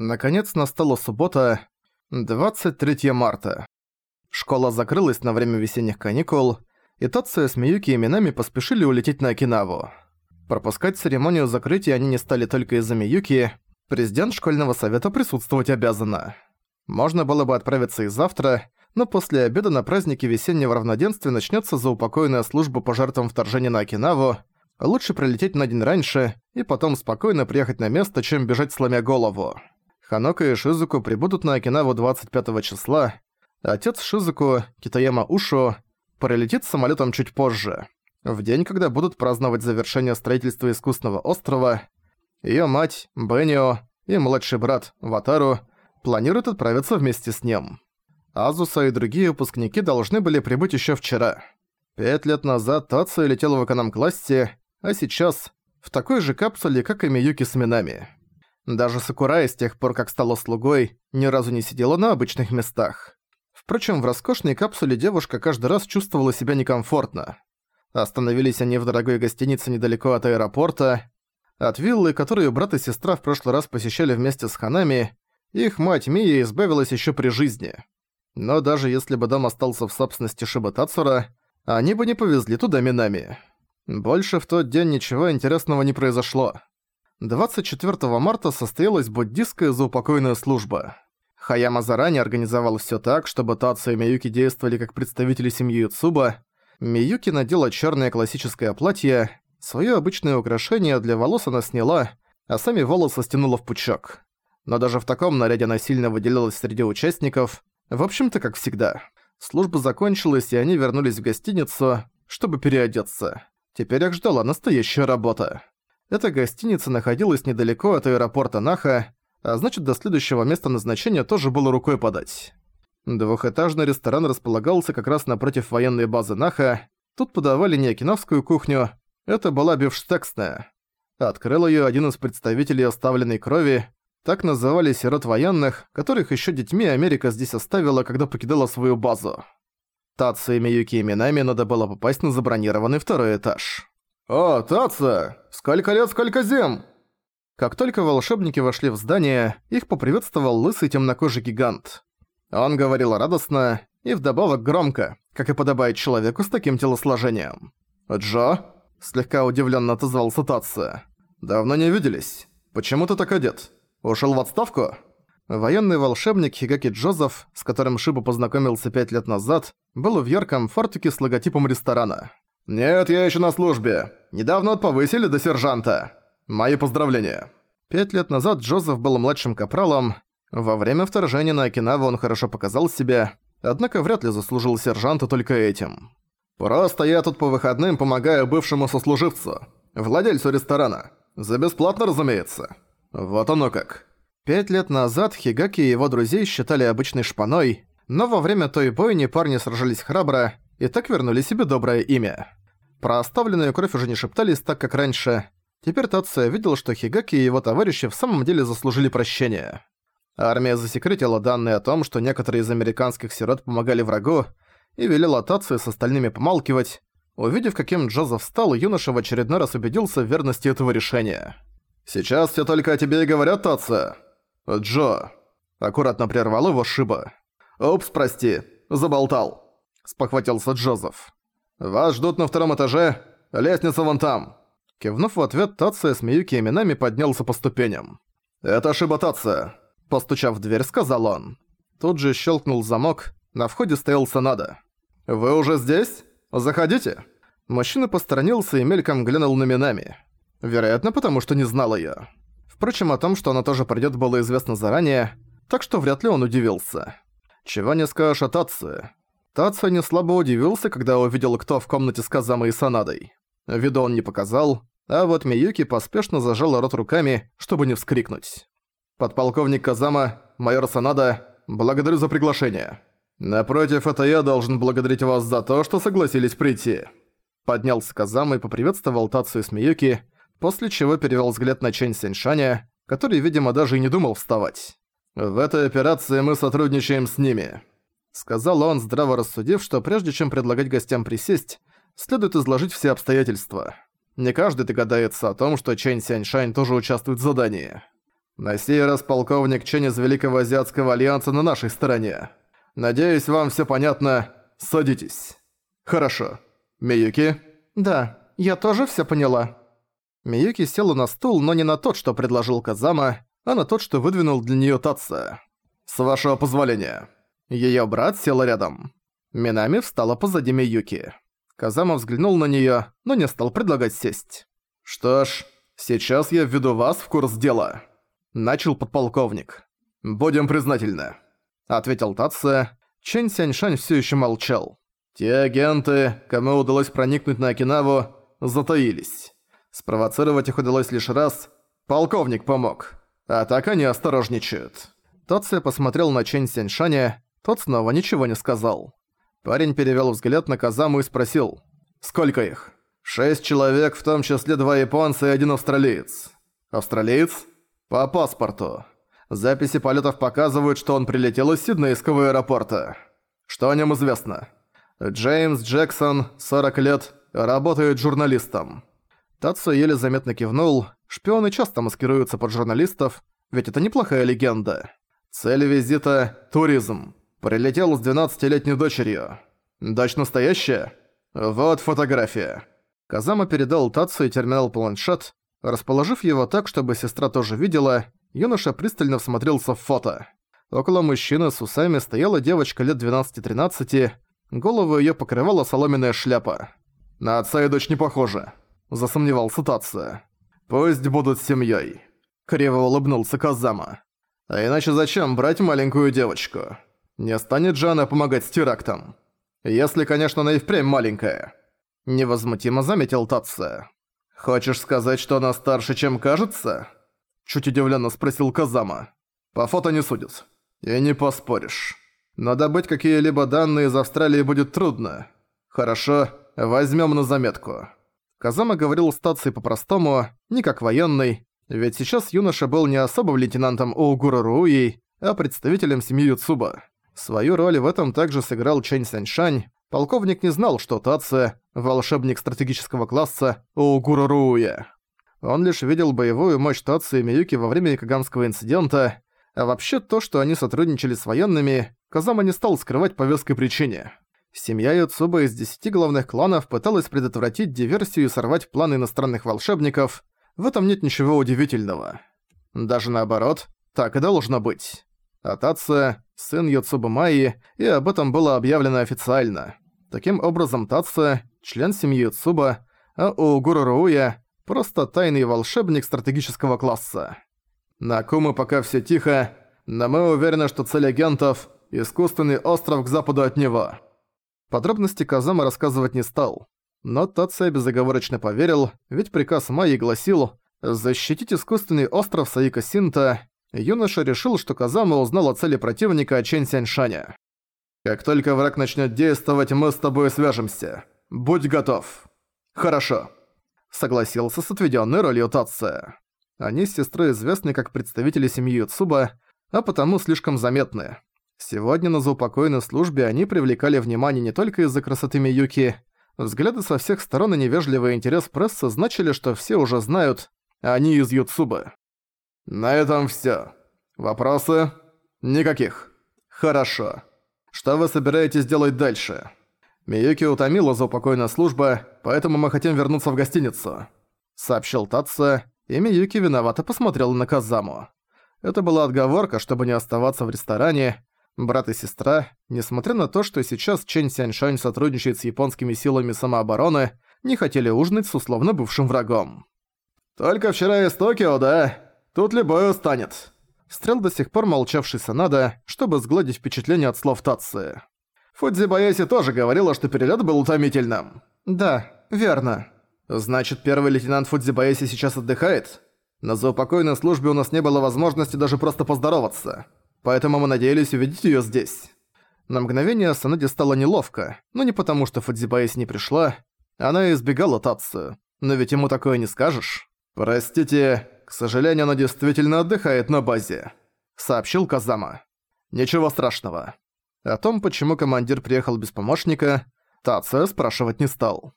Наконец настала суббота, 23 марта. Школа закрылась на время весенних каникул, и Тация с Миюки и Минами поспешили улететь на Окинаву. Пропускать церемонию закрытия они не стали только из-за Миюки, президент школьного совета присутствовать обязана. Можно было бы отправиться и завтра, но после обеда на празднике весеннего равноденствия начнется заупокойная служба по жертвам вторжения на Окинаву, лучше прилететь на день раньше и потом спокойно приехать на место, чем бежать сломя голову. Ханока и Шизуку прибудут на Окинаву 25 числа, отец Шизуку, Китаяма Ушо, прилетит самолетом чуть позже, в день, когда будут праздновать завершение строительства искусственного острова. Ее мать, Беннио, и младший брат, Ватару, планируют отправиться вместе с ним. Азуса и другие выпускники должны были прибыть еще вчера. Пять лет назад Тацу летел в эконом-классе, а сейчас в такой же капсуле, как и Миюки с Минами. Даже Сакурай с тех пор, как стала слугой, ни разу не сидела на обычных местах. Впрочем, в роскошной капсуле девушка каждый раз чувствовала себя некомфортно. Остановились они в дорогой гостинице недалеко от аэропорта. От виллы, которую брат и сестра в прошлый раз посещали вместе с Ханами, их мать Мия избавилась еще при жизни. Но даже если бы дом остался в собственности Шиба Тацура, они бы не повезли туда Минами. Больше в тот день ничего интересного не произошло. 24 марта состоялась буддистская заупокойная служба. Хаяма заранее организовал всё так, чтобы Тацу и Миюки действовали как представители семьи Юцуба. Миюки надела чёрное классическое платье, своё обычное украшение для волос она сняла, а сами волосы стянула в пучок. Но даже в таком наряде она сильно выделялась среди участников, в общем-то, как всегда. Служба закончилась, и они вернулись в гостиницу, чтобы переодеться. Теперь их ждала настоящая работа. Эта гостиница находилась недалеко от аэропорта Наха, а значит до следующего места назначения тоже было рукой подать. Двухэтажный ресторан располагался как раз напротив военной базы Наха. Тут подавали не окинавскую кухню, это была бифштексная. Открыл её один из представителей оставленной крови, так называли сирот военных, которых ещё детьми Америка здесь оставила, когда покидала свою базу. Тацу и Миюки и Минами надо было попасть на забронированный второй этаж. «О, Таца! Сколько лет, сколько зим!» Как только волшебники вошли в здание, их поприветствовал лысый темнокожий гигант. Он говорил радостно и вдобавок громко, как и подобает человеку с таким телосложением. «Джо?» – слегка удивленно отозвался Татса. «Давно не виделись. Почему ты так одет? Ушел в отставку?» Военный волшебник Хигаки Джозеф, с которым Шиба познакомился пять лет назад, был в ярком фартуке с логотипом ресторана. «Нет, я еще на службе. Недавно повысили до сержанта. Мои поздравления». Пять лет назад Джозеф был младшим капралом. Во время вторжения на Окинаву он хорошо показал себя, однако вряд ли заслужил сержанта только этим. «Просто я тут по выходным помогаю бывшему сослуживцу, владельцу ресторана. За бесплатно, разумеется. Вот оно как». Пять лет назад Хигаки и его друзей считали обычной шпаной, но во время той бойни парни сражались храбро и так вернули себе доброе имя. Про оставленную кровь уже не шептались так, как раньше. Теперь Тация видел, что Хигаки и его товарищи в самом деле заслужили прощения. Армия засекретила данные о том, что некоторые из американских сирот помогали врагу, и велела Тацию с остальными помалкивать. Увидев, каким Джозеф стал, юноша в очередной раз убедился в верности этого решения. «Сейчас все только о тебе и говорят, Тация!» «Джо!» Аккуратно прервал его Шиба. «Упс, прости, заболтал!» Спохватился Джозеф. «Вас ждут на втором этаже. Лестница вон там». Кивнув в ответ, Тация с Миюки и Минами поднялся по ступеням. «Это ошиба Тация», – постучав в дверь, сказал он. Тут же щелкнул замок, на входе стоял Санада. «Вы уже здесь? Заходите». Мужчина посторонился и мельком глянул на Минами. Вероятно, потому что не знал её. Впрочем, о том, что она тоже придёт, было известно заранее, так что вряд ли он удивился. Чего не скажешь о Тации. Тация не слабо удивился, когда увидел, кто в комнате с Казамой и Санадой. Виду он не показал, а вот Миюки поспешно зажала рот руками, чтобы не вскрикнуть. «Подполковник Казама, майор Санада, благодарю за приглашение. Напротив, это я должен благодарить вас за то, что согласились прийти». Поднялся Казама и поприветствовал Тацию с Миюки, после чего перевел взгляд на Чэнь Сеньшаня, который, видимо, даже и не думал вставать. «В этой операции мы сотрудничаем с ними. Сказал он, здраво рассудив, что прежде чем предлагать гостям присесть, следует изложить все обстоятельства. Не каждый догадается о том, что Чэнь Сяньшань тоже участвует в задании. На сей раз полковник Чен из Великого Азиатского Альянса на нашей стороне. Надеюсь, вам всё понятно. Садитесь. Хорошо. Миюки? Да, я тоже всё поняла. Миюки села на стул, но не на тот, что предложил Казама, а на тот, что выдвинул для неё Татса. С вашего позволения. Её брат сел рядом. Минами встала позади Миюки. Казама взглянул на неё, но не стал предлагать сесть. «Что ж, сейчас я введу вас в курс дела», — начал подполковник. «Будем признательны», — ответил Татсо. Чэнь Сяньшань всё ещё молчал. «Те агенты, кому удалось проникнуть на Окинаву, затаились. Спровоцировать их удалось лишь раз. Полковник помог. А так они осторожничают». Татсо посмотрел на Чэнь Сяньшаня, тот снова ничего не сказал. Парень перевёл взгляд на Казаму и спросил. «Сколько их?» «Шесть человек, в том числе два японца и один австралиец». «Австралиец?» «По паспорту. Записи полетов показывают, что он прилетел из Сиднейского аэропорта. Что о нем известно?» «Джеймс Джексон, 40 лет, работает журналистом». Тацу еле заметно кивнул. Шпионы часто маскируются под журналистов, ведь это неплохая легенда. Цель визита – туризм. Прилетел с 12-летней дочерью. Дочь настоящая? Вот фотография. Казама передал Тацу и терминал-планшет. Расположив его так, чтобы сестра тоже видела, юноша пристально всмотрелся в фото. Около мужчины с усами стояла девочка лет 12-13, голову её покрывала соломенная шляпа. «На отца и дочь не похожи», — засомневался Тация. «Пусть будут семьёй», — криво улыбнулся Казама. «А иначе зачем брать маленькую девочку?» Не станет же она помогать с терактом. Если, конечно, она и впрямь маленькая. Невозмутимо заметил Татса. «Хочешь сказать, что она старше, чем кажется?» Чуть удивленно спросил Казама. «По фото не судят. И не поспоришь. Но добыть какие-либо данные из Австралии будет трудно. Хорошо, возьмем на заметку». Казама говорил с Татсой по-простому, не как военный, ведь сейчас юноша был не особым лейтенантом Оугура Руи, а представителем семьи Юцуба. Свою роль в этом также сыграл Чэнь Саньшань. Полковник не знал, что Таце – волшебник стратегического класса Оугура Руя. Он лишь видел боевую мощь Таце и Миюки во время Икаганского инцидента, а вообще то, что они сотрудничали с военными, Казама не стал скрывать по веской причине. Семья Юцуба из десяти главных кланов пыталась предотвратить диверсию и сорвать планы иностранных волшебников. В этом нет ничего удивительного. Даже наоборот, так и должно быть. Атация – сын Йоцуба Майи, и об этом было объявлено официально. Таким образом, Тация – член семьи Йоцуба, а Уугура Руя – просто тайный волшебник стратегического класса. На Кумы пока все тихо, но мы уверены, что цель агентов – искусственный остров к западу от него. Подробности Казама рассказывать не стал. Но Тация безоговорочно поверил, ведь приказ Майи гласил «Защитить искусственный остров Саика Синта юноша решил, что Казама узнал о цели противника Чэнь Сяньшаня. «Как только враг начнет действовать, мы с тобой свяжемся. Будь готов». «Хорошо», — согласился с отведенной ролью Тация. Они с сестрой известны как представители семьи Цуба, а потому слишком заметны. Сегодня на заупокойной службе они привлекали внимание не только из-за красоты Миюки. Взгляды со всех сторон и невежливый интерес прессы значили, что все уже знают, а они из Юцуба. На этом всё. Вопросы? Никаких. Хорошо. Что вы собираетесь делать дальше? Миюки утомила заупокойная служба, поэтому мы хотим вернуться в гостиницу. Сообщил Татса, и Миюки виновато посмотрела на Казаму. Это была отговорка, чтобы не оставаться в ресторане. Брат и сестра, несмотря на то, что сейчас Чэнь Сяньшань сотрудничает с японскими силами самообороны, не хотели ужинать с условно бывшим врагом. «Только вчера из Токио, да?» Тут любой устанет». Стрел до сих пор молчавший Санада, чтобы сгладить впечатление от слов Татсы. Фудзи Баяси тоже говорила, что перелет был утомительным. «Да, верно». «Значит, первый лейтенант Фудзи Баяси сейчас отдыхает?» На заупокойной службе у нас не было возможности даже просто поздороваться. Поэтому мы надеялись увидеть её здесь. На мгновение Санаде стало неловко, но не потому, что Фудзибаэси не пришла. Она избегала Татсу. Но ведь ему такое не скажешь. «Простите, к сожалению, она действительно отдыхает на базе», — сообщил Казама. «Ничего страшного». О том, почему командир приехал без помощника, Тация спрашивать не стал.